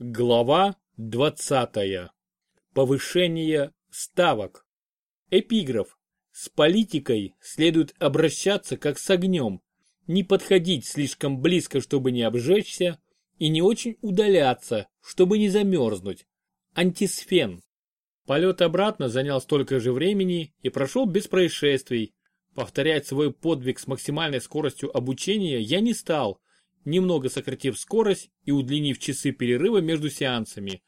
Глава 20. Повышение ставок. Эпиграф. С политикой следует обращаться как с огнем, не подходить слишком близко, чтобы не обжечься, и не очень удаляться, чтобы не замерзнуть. Антисфен. Полет обратно занял столько же времени и прошел без происшествий. Повторять свой подвиг с максимальной скоростью обучения я не стал, немного сократив скорость и удлинив часы перерыва между сеансами.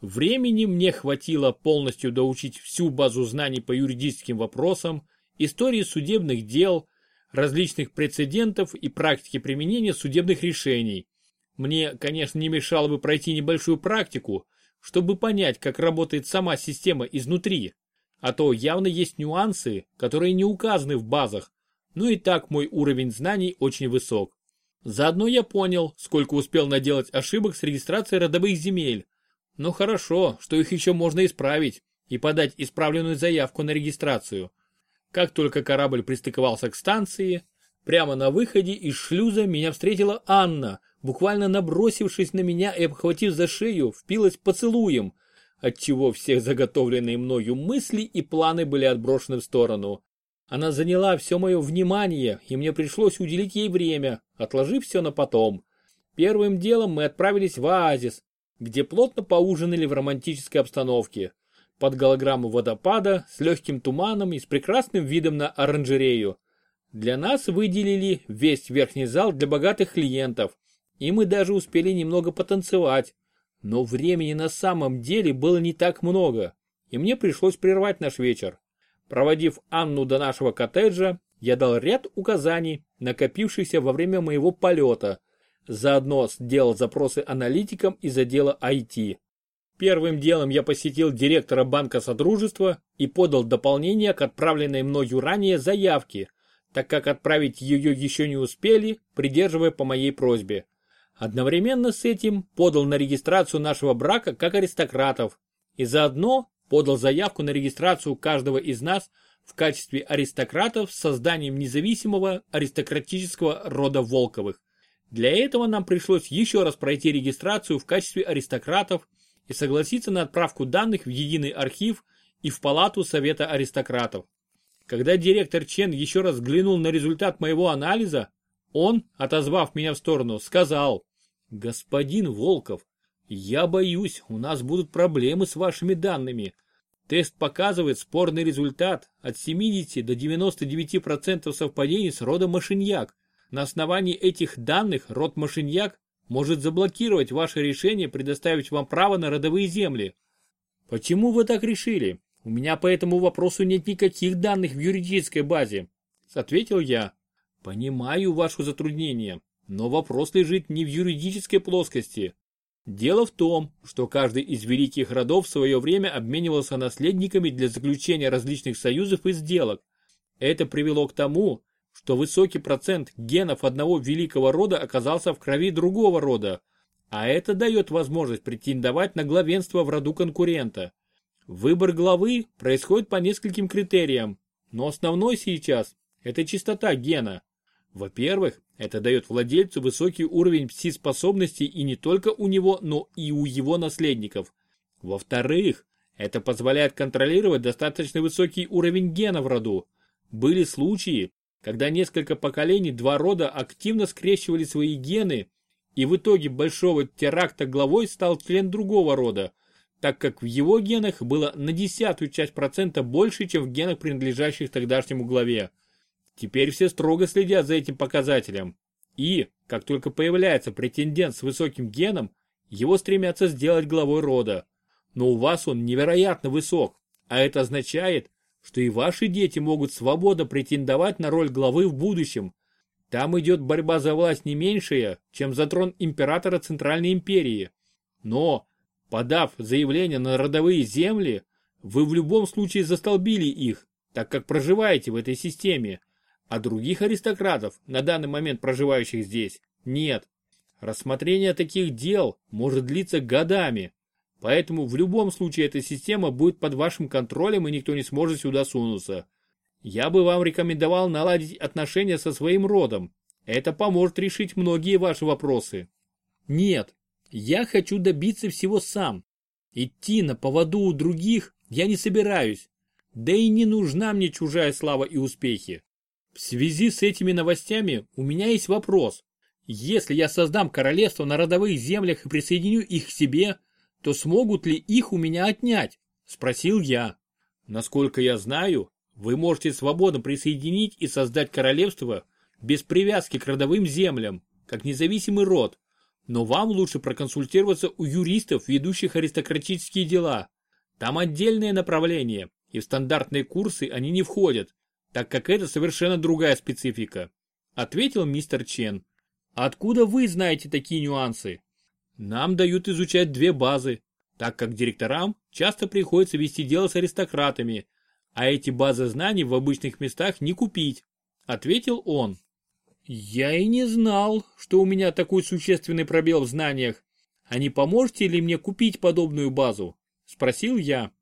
Времени мне хватило полностью доучить всю базу знаний по юридическим вопросам, истории судебных дел, различных прецедентов и практики применения судебных решений. Мне, конечно, не мешало бы пройти небольшую практику, чтобы понять, как работает сама система изнутри. А то явно есть нюансы, которые не указаны в базах, но и так мой уровень знаний очень высок. Заодно я понял, сколько успел наделать ошибок с регистрацией родовых земель. Но хорошо, что их еще можно исправить и подать исправленную заявку на регистрацию. Как только корабль пристыковался к станции, прямо на выходе из шлюза меня встретила Анна, буквально набросившись на меня и обхватив за шею, впилась поцелуем, отчего все заготовленные мною мысли и планы были отброшены в сторону. Она заняла все мое внимание, и мне пришлось уделить ей время, отложив все на потом. Первым делом мы отправились в оазис, где плотно поужинали в романтической обстановке. Под голограмму водопада, с легким туманом и с прекрасным видом на оранжерею. Для нас выделили весь верхний зал для богатых клиентов, и мы даже успели немного потанцевать. Но времени на самом деле было не так много, и мне пришлось прервать наш вечер. Проводив Анну до нашего коттеджа, я дал ряд указаний, накопившихся во время моего полета. Заодно сделал запросы аналитикам из отдела IT. Первым делом я посетил директора банка Содружества и подал дополнение к отправленной мною ранее заявке, так как отправить ее еще не успели, придерживая по моей просьбе. Одновременно с этим подал на регистрацию нашего брака как аристократов и заодно подал заявку на регистрацию каждого из нас в качестве аристократов с созданием независимого аристократического рода Волковых. Для этого нам пришлось еще раз пройти регистрацию в качестве аристократов и согласиться на отправку данных в единый архив и в палату Совета аристократов. Когда директор Чен еще раз взглянул на результат моего анализа, он, отозвав меня в сторону, сказал, «Господин Волков, я боюсь, у нас будут проблемы с вашими данными. Тест показывает спорный результат от 70 до 99% совпадений с родом Машиньяк. На основании этих данных род Машиньяк может заблокировать ваше решение предоставить вам право на родовые земли. Почему вы так решили? У меня по этому вопросу нет никаких данных в юридической базе. Ответил я. Понимаю ваше затруднение, но вопрос лежит не в юридической плоскости, Дело в том, что каждый из великих родов в свое время обменивался наследниками для заключения различных союзов и сделок. Это привело к тому, что высокий процент генов одного великого рода оказался в крови другого рода, а это дает возможность претендовать на главенство в роду конкурента. Выбор главы происходит по нескольким критериям, но основной сейчас – это чистота гена. Во-первых, это дает владельцу высокий уровень пси-способностей и не только у него, но и у его наследников. Во-вторых, это позволяет контролировать достаточно высокий уровень гена в роду. Были случаи, когда несколько поколений два рода активно скрещивали свои гены, и в итоге большого теракта главой стал член другого рода, так как в его генах было на десятую часть процента больше, чем в генах, принадлежащих тогдашнему главе. Теперь все строго следят за этим показателем. И, как только появляется претендент с высоким геном, его стремятся сделать главой рода. Но у вас он невероятно высок, а это означает, что и ваши дети могут свободно претендовать на роль главы в будущем. Там идет борьба за власть не меньшая, чем за трон императора Центральной империи. Но, подав заявление на родовые земли, вы в любом случае застолбили их, так как проживаете в этой системе а других аристократов, на данный момент проживающих здесь, нет. Рассмотрение таких дел может длиться годами, поэтому в любом случае эта система будет под вашим контролем и никто не сможет сюда сунуться. Я бы вам рекомендовал наладить отношения со своим родом. Это поможет решить многие ваши вопросы. Нет, Я хочу добиться всего сам. Идти на поводу у других я не собираюсь. Да и не нужна мне чужая слава и успехи. В связи с этими новостями у меня есть вопрос. Если я создам королевство на родовых землях и присоединю их к себе, то смогут ли их у меня отнять? Спросил я. Насколько я знаю, вы можете свободно присоединить и создать королевство без привязки к родовым землям, как независимый род. Но вам лучше проконсультироваться у юристов, ведущих аристократические дела. Там отдельное направление, и в стандартные курсы они не входят, так как это совершенно другая специфика. Ответил мистер Чен. Откуда вы знаете такие нюансы? Нам дают изучать две базы, так как директорам часто приходится вести дело с аристократами, а эти базы знаний в обычных местах не купить, ответил он. Я и не знал, что у меня такой существенный пробел в знаниях. А не поможете ли мне купить подобную базу? Спросил я.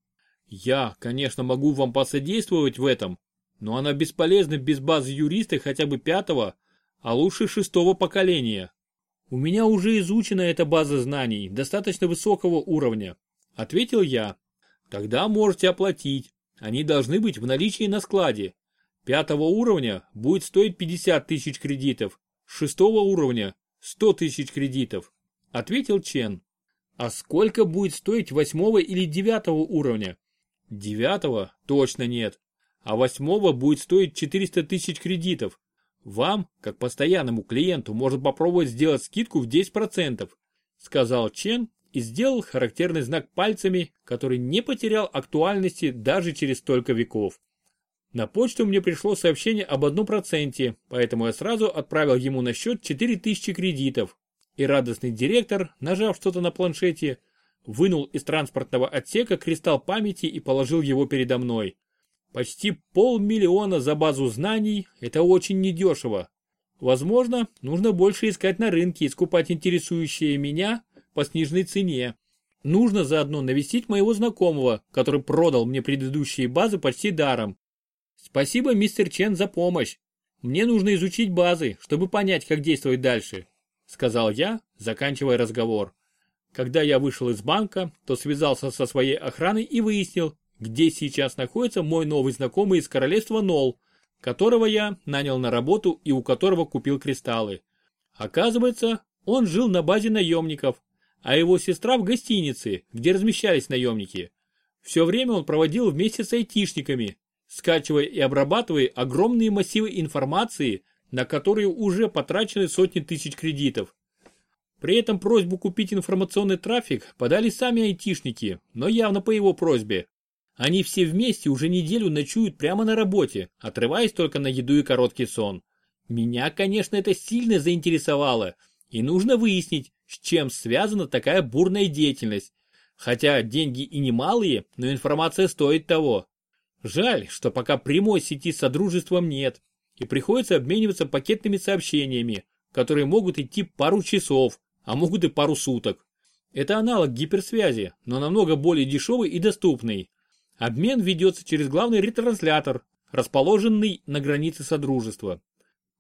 Я, конечно, могу вам посодействовать в этом, но она бесполезна без базы юриста хотя бы пятого, а лучше шестого поколения. У меня уже изучена эта база знаний достаточно высокого уровня, ответил я. Тогда можете оплатить. Они должны быть в наличии на складе. Пятого уровня будет стоить 50 тысяч кредитов, шестого уровня 100 тысяч кредитов, ответил Чен. А сколько будет стоить восьмого или девятого уровня? Девятого точно нет, а восьмого будет стоить 400 тысяч кредитов. Вам, как постоянному клиенту, можно попробовать сделать скидку в 10%, сказал Чен и сделал характерный знак пальцами, который не потерял актуальности даже через столько веков. На почту мне пришло сообщение об одном проценте, поэтому я сразу отправил ему на счет 4000 кредитов. И радостный директор, нажав что-то на планшете, вынул из транспортного отсека кристалл памяти и положил его передо мной. Почти полмиллиона за базу знаний – это очень недешево. Возможно, нужно больше искать на рынке и скупать интересующие меня по сниженной цене. Нужно заодно навестить моего знакомого, который продал мне предыдущие базы почти даром. Спасибо, мистер Чен, за помощь. Мне нужно изучить базы, чтобы понять, как действовать дальше, сказал я, заканчивая разговор. Когда я вышел из банка, то связался со своей охраной и выяснил, где сейчас находится мой новый знакомый из королевства Нол, которого я нанял на работу и у которого купил кристаллы. Оказывается, он жил на базе наемников, а его сестра в гостинице, где размещались наемники. Все время он проводил вместе с айтишниками, скачивая и обрабатывая огромные массивы информации, на которые уже потрачены сотни тысяч кредитов. При этом просьбу купить информационный трафик подали сами айтишники, но явно по его просьбе. Они все вместе уже неделю ночуют прямо на работе, отрываясь только на еду и короткий сон. Меня, конечно, это сильно заинтересовало, и нужно выяснить, с чем связана такая бурная деятельность. Хотя деньги и немалые, но информация стоит того. Жаль, что пока прямой сети с Содружеством нет, и приходится обмениваться пакетными сообщениями, которые могут идти пару часов, а могут и пару суток. Это аналог гиперсвязи, но намного более дешевый и доступный. Обмен ведется через главный ретранслятор, расположенный на границе Содружества.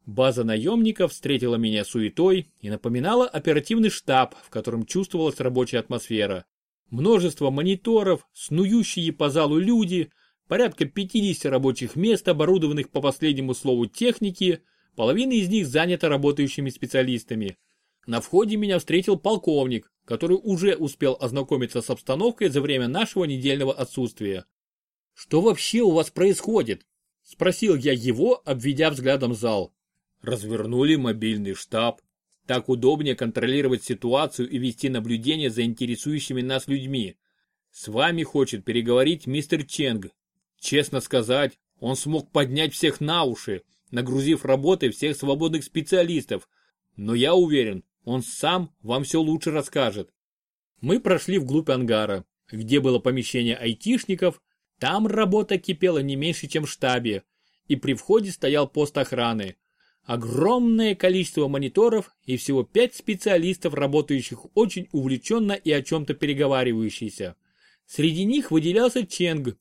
База наемников встретила меня суетой и напоминала оперативный штаб, в котором чувствовалась рабочая атмосфера. Множество мониторов, снующие по залу люди – порядка 50 рабочих мест, оборудованных по последнему слову техники, половина из них занята работающими специалистами. На входе меня встретил полковник, который уже успел ознакомиться с обстановкой за время нашего недельного отсутствия. «Что вообще у вас происходит?» – спросил я его, обведя взглядом зал. Развернули мобильный штаб. Так удобнее контролировать ситуацию и вести наблюдение за интересующими нас людьми. С вами хочет переговорить мистер Ченг, Честно сказать, он смог поднять всех на уши, нагрузив работой всех свободных специалистов. Но я уверен, он сам вам все лучше расскажет. Мы прошли вглубь ангара, где было помещение айтишников. Там работа кипела не меньше, чем в штабе. И при входе стоял пост охраны. Огромное количество мониторов и всего пять специалистов, работающих очень увлеченно и о чем-то переговаривающихся. Среди них выделялся Ченг,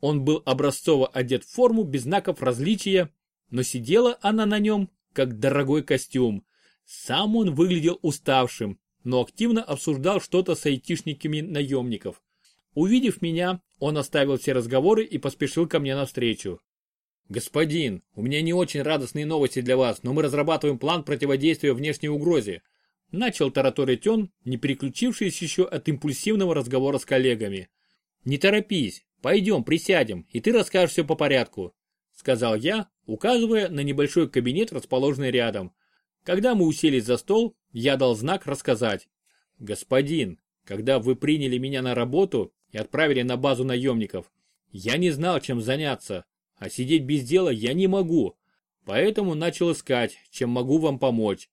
он был образцово одет в форму без знаков различия, но сидела она на нем, как дорогой костюм. Сам он выглядел уставшим, но активно обсуждал что-то с айтишниками наемников. Увидев меня, он оставил все разговоры и поспешил ко мне навстречу. «Господин, у меня не очень радостные новости для вас, но мы разрабатываем план противодействия внешней угрозе», начал тараторить он, не переключившись еще от импульсивного разговора с коллегами. «Не торопись, пойдем, присядем, и ты расскажешь все по порядку», сказал я, указывая на небольшой кабинет, расположенный рядом. Когда мы уселись за стол, я дал знак рассказать. «Господин, когда вы приняли меня на работу и отправили на базу наемников, я не знал, чем заняться, а сидеть без дела я не могу, поэтому начал искать, чем могу вам помочь.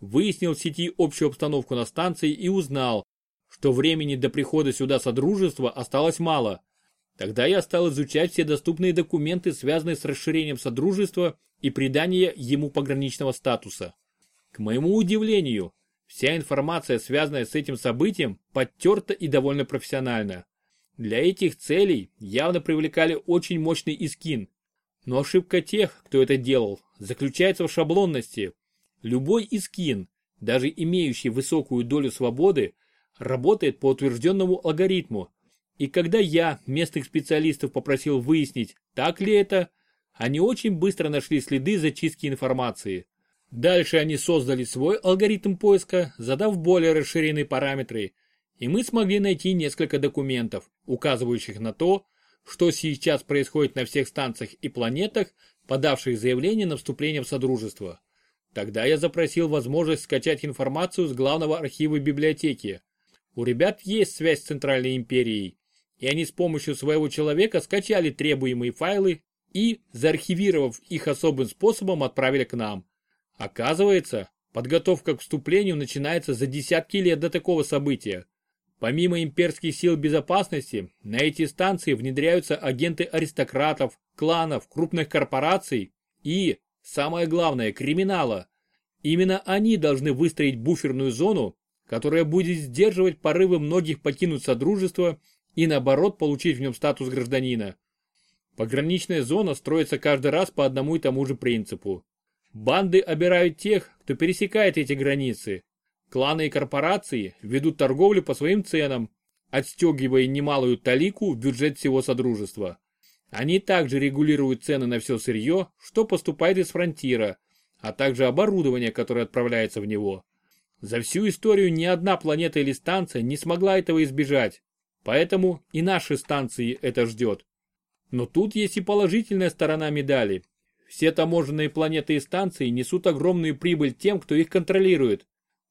Выяснил в сети общую обстановку на станции и узнал, что времени до прихода сюда Содружества осталось мало. Тогда я стал изучать все доступные документы, связанные с расширением Содружества и придание ему пограничного статуса. К моему удивлению, вся информация, связанная с этим событием, подтерта и довольно профессионально. Для этих целей явно привлекали очень мощный искин. Но ошибка тех, кто это делал, заключается в шаблонности. Любой искин, даже имеющий высокую долю свободы, работает по утвержденному алгоритму. И когда я местных специалистов попросил выяснить, так ли это, они очень быстро нашли следы зачистки информации. Дальше они создали свой алгоритм поиска, задав более расширенные параметры, и мы смогли найти несколько документов, указывающих на то, что сейчас происходит на всех станциях и планетах, подавших заявление на вступление в Содружество. Тогда я запросил возможность скачать информацию с главного архива библиотеки. У ребят есть связь с Центральной империей, и они с помощью своего человека скачали требуемые файлы и, заархивировав их особым способом, отправили к нам. Оказывается, подготовка к вступлению начинается за десятки лет до такого события. Помимо имперских сил безопасности, на эти станции внедряются агенты аристократов, кланов, крупных корпораций и, самое главное, криминала. Именно они должны выстроить буферную зону, которая будет сдерживать порывы многих покинуть Содружество и наоборот получить в нем статус гражданина. Пограничная зона строится каждый раз по одному и тому же принципу. Банды обирают тех, кто пересекает эти границы, Кланы и корпорации ведут торговлю по своим ценам, отстегивая немалую талику в бюджет всего Содружества. Они также регулируют цены на все сырье, что поступает из фронтира, а также оборудование, которое отправляется в него. За всю историю ни одна планета или станция не смогла этого избежать, поэтому и наши станции это ждет. Но тут есть и положительная сторона медали. Все таможенные планеты и станции несут огромную прибыль тем, кто их контролирует,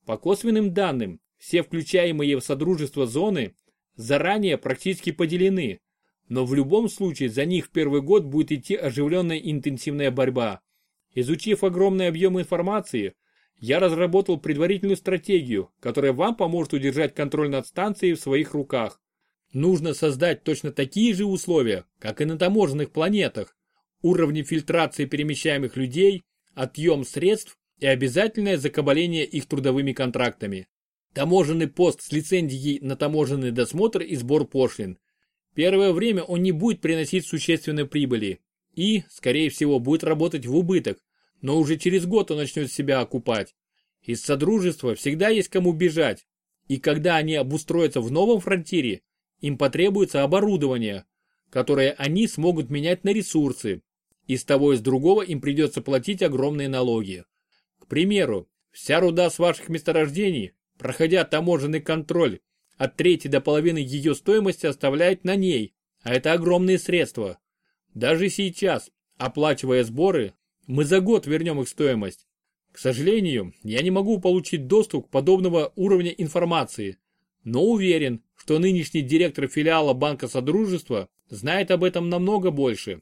по косвенным данным, все включаемые в Содружество зоны заранее практически поделены, но в любом случае за них в первый год будет идти оживленная интенсивная борьба. Изучив огромный объем информации, я разработал предварительную стратегию, которая вам поможет удержать контроль над станцией в своих руках. Нужно создать точно такие же условия, как и на таможенных планетах. Уровни фильтрации перемещаемых людей, отъем средств и обязательное закабаление их трудовыми контрактами. Таможенный пост с лицензией на таможенный досмотр и сбор пошлин. Первое время он не будет приносить существенной прибыли и, скорее всего, будет работать в убыток, но уже через год он начнет себя окупать. Из Содружества всегда есть кому бежать, и когда они обустроятся в новом фронтире, им потребуется оборудование, которое они смогут менять на ресурсы, и с того и с другого им придется платить огромные налоги. К примеру, вся руда с ваших месторождений, проходя таможенный контроль, от трети до половины ее стоимости оставляет на ней, а это огромные средства. Даже сейчас, оплачивая сборы, мы за год вернем их стоимость. К сожалению, я не могу получить доступ к подобного уровня информации, но уверен, что нынешний директор филиала Банка Содружества знает об этом намного больше.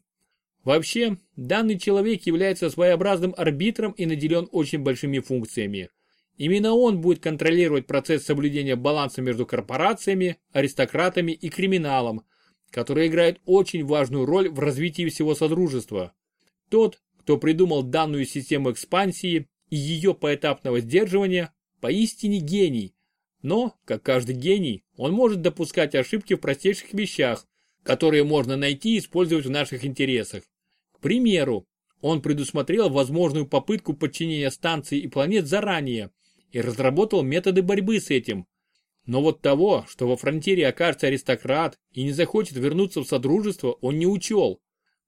Вообще, данный человек является своеобразным арбитром и наделен очень большими функциями. Именно он будет контролировать процесс соблюдения баланса между корпорациями, аристократами и криминалом, который играет очень важную роль в развитии всего Содружества. Тот, кто придумал данную систему экспансии и ее поэтапного сдерживания, поистине гений. Но, как каждый гений, он может допускать ошибки в простейших вещах, которые можно найти и использовать в наших интересах. Примеру, он предусмотрел возможную попытку подчинения станций и планет заранее и разработал методы борьбы с этим. Но вот того, что во фронтире окажется аристократ и не захочет вернуться в Содружество, он не учел.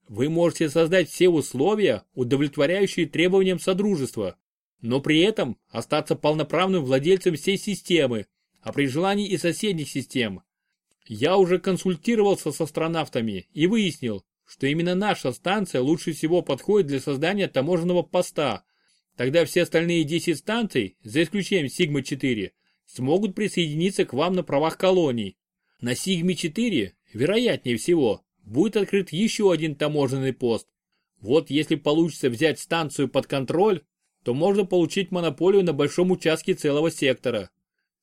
Вы можете создать все условия, удовлетворяющие требованиям Содружества, но при этом остаться полноправным владельцем всей системы, а при желании и соседних систем. Я уже консультировался с астронавтами и выяснил, что именно наша станция лучше всего подходит для создания таможенного поста. Тогда все остальные 10 станций, за исключением Сигма-4, смогут присоединиться к вам на правах колоний. На Сигме-4, вероятнее всего, будет открыт еще один таможенный пост. Вот если получится взять станцию под контроль, то можно получить монополию на большом участке целого сектора.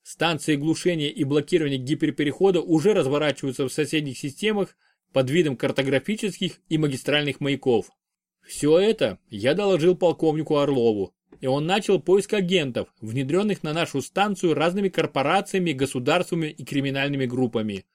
Станции глушения и блокирования гиперперехода уже разворачиваются в соседних системах под видом картографических и магистральных маяков. Все это я доложил полковнику Орлову, и он начал поиск агентов, внедренных на нашу станцию разными корпорациями, государствами и криминальными группами.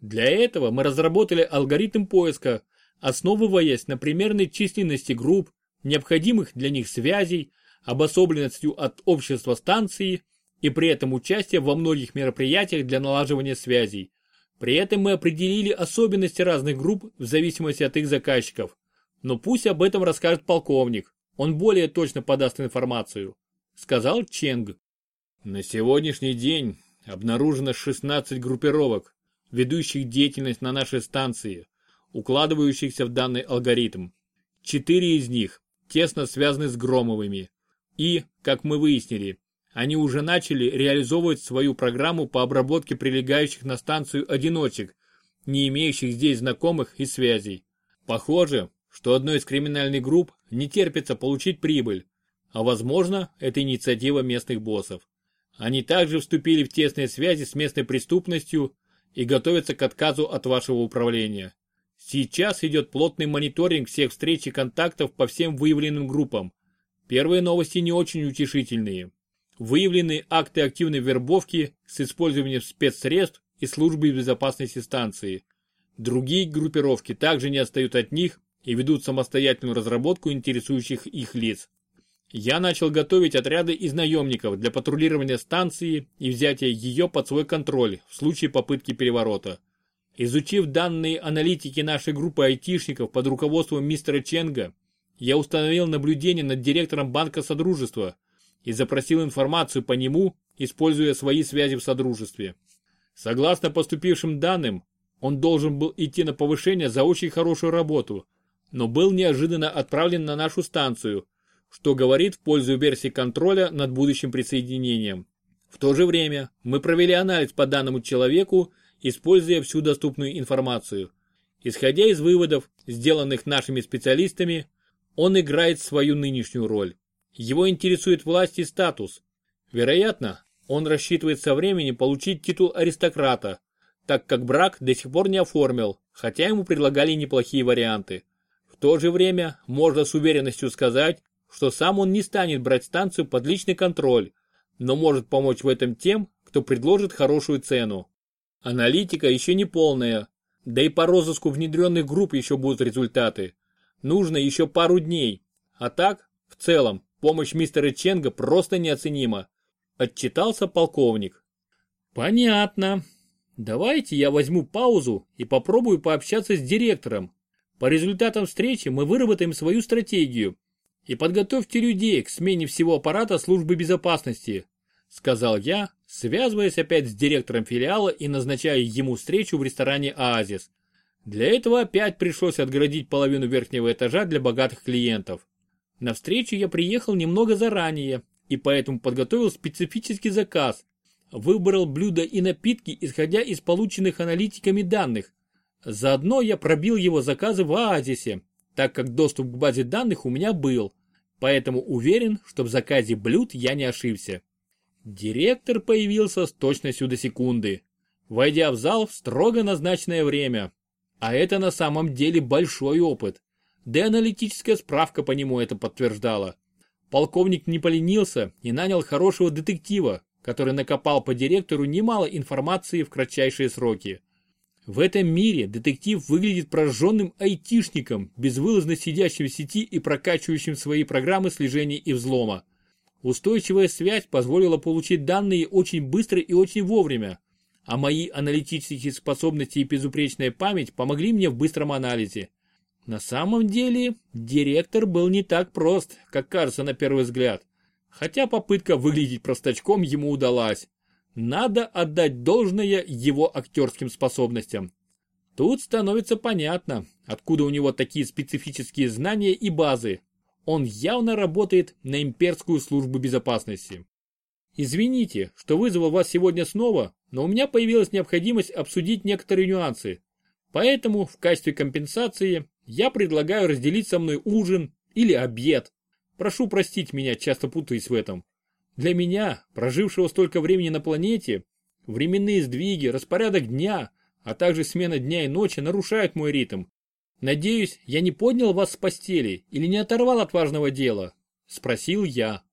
Для этого мы разработали алгоритм поиска, основываясь на примерной численности групп, необходимых для них связей, обособленностью от общества станции и при этом участие во многих мероприятиях для налаживания связей. При этом мы определили особенности разных групп в зависимости от их заказчиков. Но пусть об этом расскажет полковник, он более точно подаст информацию, сказал Ченг. На сегодняшний день обнаружено 16 группировок, ведущих деятельность на нашей станции, укладывающихся в данный алгоритм. Четыре из них тесно связаны с Громовыми. И, как мы выяснили, они уже начали реализовывать свою программу по обработке прилегающих на станцию одиночек, не имеющих здесь знакомых и связей. Похоже, что одной из криминальных групп не терпится получить прибыль, а возможно, это инициатива местных боссов. Они также вступили в тесные связи с местной преступностью и готовятся к отказу от вашего управления. Сейчас идет плотный мониторинг всех встреч и контактов по всем выявленным группам. Первые новости не очень утешительные выявлены акты активной вербовки с использованием спецсредств и службы безопасности станции. Другие группировки также не отстают от них и ведут самостоятельную разработку интересующих их лиц. Я начал готовить отряды из наемников для патрулирования станции и взятия ее под свой контроль в случае попытки переворота. Изучив данные аналитики нашей группы айтишников под руководством мистера Ченга, я установил наблюдение над директором банка Содружества – и запросил информацию по нему, используя свои связи в Содружестве. Согласно поступившим данным, он должен был идти на повышение за очень хорошую работу, но был неожиданно отправлен на нашу станцию, что говорит в пользу версии контроля над будущим присоединением. В то же время мы провели анализ по данному человеку, используя всю доступную информацию. Исходя из выводов, сделанных нашими специалистами, он играет свою нынешнюю роль. Его интересует власть и статус. Вероятно, он рассчитывает со временем получить титул аристократа, так как брак до сих пор не оформил, хотя ему предлагали неплохие варианты. В то же время можно с уверенностью сказать, что сам он не станет брать станцию под личный контроль, но может помочь в этом тем, кто предложит хорошую цену. Аналитика еще не полная, да и по розыску внедренных групп еще будут результаты. Нужно еще пару дней, а так, в целом, Помощь мистера Ченга просто неоценима. Отчитался полковник. Понятно. Давайте я возьму паузу и попробую пообщаться с директором. По результатам встречи мы выработаем свою стратегию. И подготовьте людей к смене всего аппарата службы безопасности, сказал я, связываясь опять с директором филиала и назначая ему встречу в ресторане «Оазис». Для этого опять пришлось отгородить половину верхнего этажа для богатых клиентов. На встречу я приехал немного заранее и поэтому подготовил специфический заказ. Выбрал блюда и напитки, исходя из полученных аналитиками данных. Заодно я пробил его заказы в Оазисе, так как доступ к базе данных у меня был. Поэтому уверен, что в заказе блюд я не ошибся. Директор появился с точностью до секунды, войдя в зал в строго назначенное время. А это на самом деле большой опыт да и аналитическая справка по нему это подтверждала. Полковник не поленился и нанял хорошего детектива, который накопал по директору немало информации в кратчайшие сроки. В этом мире детектив выглядит прожженным айтишником, безвылазно сидящим в сети и прокачивающим свои программы слежения и взлома. Устойчивая связь позволила получить данные очень быстро и очень вовремя, а мои аналитические способности и безупречная память помогли мне в быстром анализе. На самом деле, директор был не так прост, как кажется на первый взгляд. Хотя попытка выглядеть простачком ему удалась. Надо отдать должное его актерским способностям. Тут становится понятно, откуда у него такие специфические знания и базы. Он явно работает на имперскую службу безопасности. Извините, что вызвал вас сегодня снова, но у меня появилась необходимость обсудить некоторые нюансы. Поэтому в качестве компенсации я предлагаю разделить со мной ужин или обед. Прошу простить меня, часто путаюсь в этом. Для меня, прожившего столько времени на планете, временные сдвиги, распорядок дня, а также смена дня и ночи нарушают мой ритм. Надеюсь, я не поднял вас с постели или не оторвал от важного дела? Спросил я.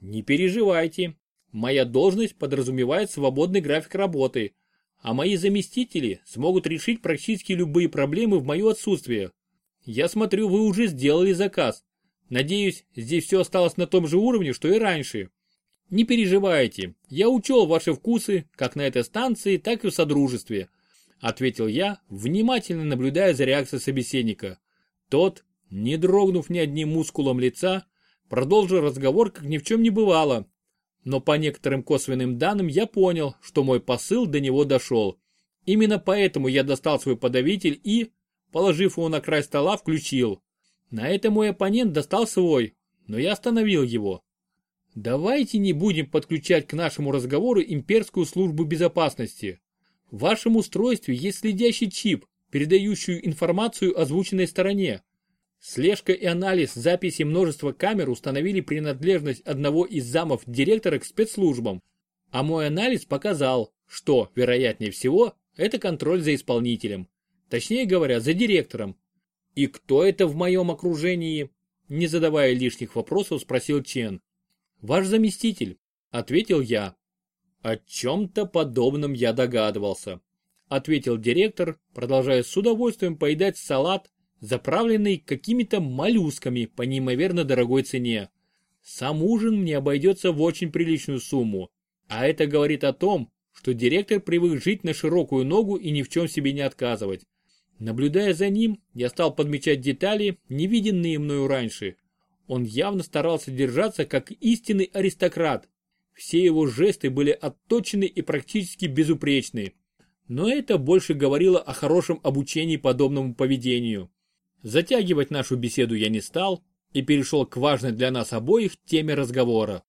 Не переживайте. Моя должность подразумевает свободный график работы, а мои заместители смогут решить практически любые проблемы в мое отсутствие. Я смотрю, вы уже сделали заказ. Надеюсь, здесь все осталось на том же уровне, что и раньше. Не переживайте, я учел ваши вкусы, как на этой станции, так и в Содружестве ответил я, внимательно наблюдая за реакцией собеседника. Тот, не дрогнув ни одним мускулом лица, продолжил разговор, как ни в чем не бывало. Но по некоторым косвенным данным я понял, что мой посыл до него дошел. Именно поэтому я достал свой подавитель и, положив его на край стола, включил. На это мой оппонент достал свой, но я остановил его. Давайте не будем подключать к нашему разговору имперскую службу безопасности. В вашем устройстве есть следящий чип, передающий информацию озвученной стороне. Слежка и анализ записи множества камер установили принадлежность одного из замов директора к спецслужбам. А мой анализ показал, что, вероятнее всего, это контроль за исполнителем. Точнее говоря, за директором. И кто это в моем окружении? Не задавая лишних вопросов, спросил Чен. Ваш заместитель, ответил я. О чем-то подобном я догадывался, ответил директор, продолжая с удовольствием поедать салат, заправленный какими-то моллюсками по неимоверно дорогой цене. Сам ужин мне обойдется в очень приличную сумму, а это говорит о том, что директор привык жить на широкую ногу и ни в чем себе не отказывать. Наблюдая за ним, я стал подмечать детали, не виденные мною раньше. Он явно старался держаться как истинный аристократ, все его жесты были отточены и практически безупречны. Но это больше говорило о хорошем обучении подобному поведению. Затягивать нашу беседу я не стал и перешел к важной для нас обоих теме разговора.